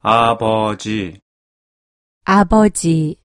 아버지, 아버지.